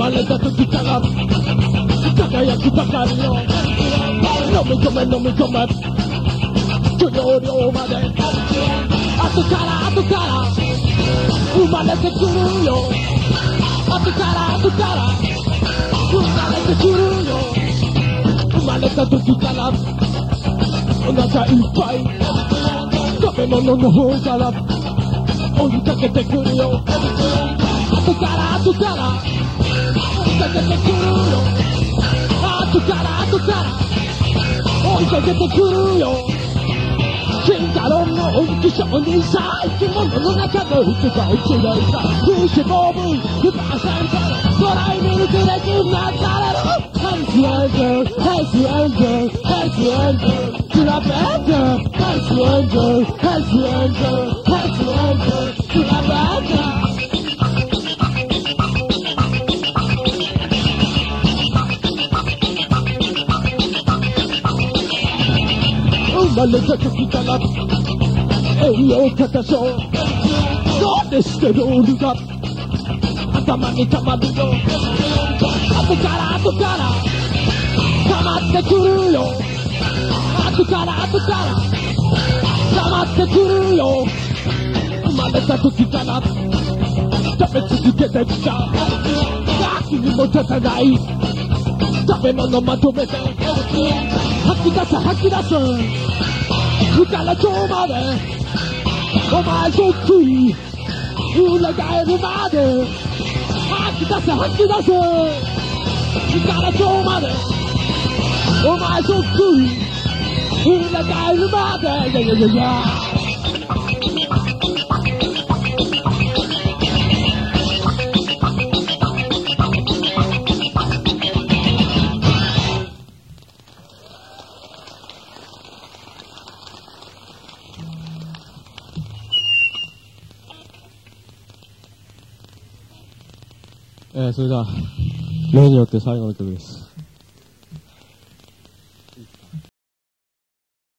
時から輝くばかりよ飲み込め飲み込め許容量まで後から後から生まれてくるよ後から後から生まれてくるよ生まれた時かかけてくるよ後から後から追いかけてくるよ後から後から追いかけてくるよ進化論の本気少年さ生き物の中の服が一年さ風刺ボブ不破さんからドライミルクで君なされるヘルスエンジェルヘルスエンジェルヘルスエンジェルクラブエンジェルヘルスエンジェルヘルスエンジ生まれた時から。栄養片症どうでしてロールが。頭に溜まるよ。後から後から。溜まってくるよ。後から後から。溜まってくるよ。生まれた時から。食べ続けてきた。秋にも立たない。食べ物まとめて。吐き出す吐き出す無から今までお前そっくり裏返るまで。吐き出す吐き出す無から今までお前そっくり裏返るまで。いやいやいやいや。えー、それでは、例によって最後の曲です。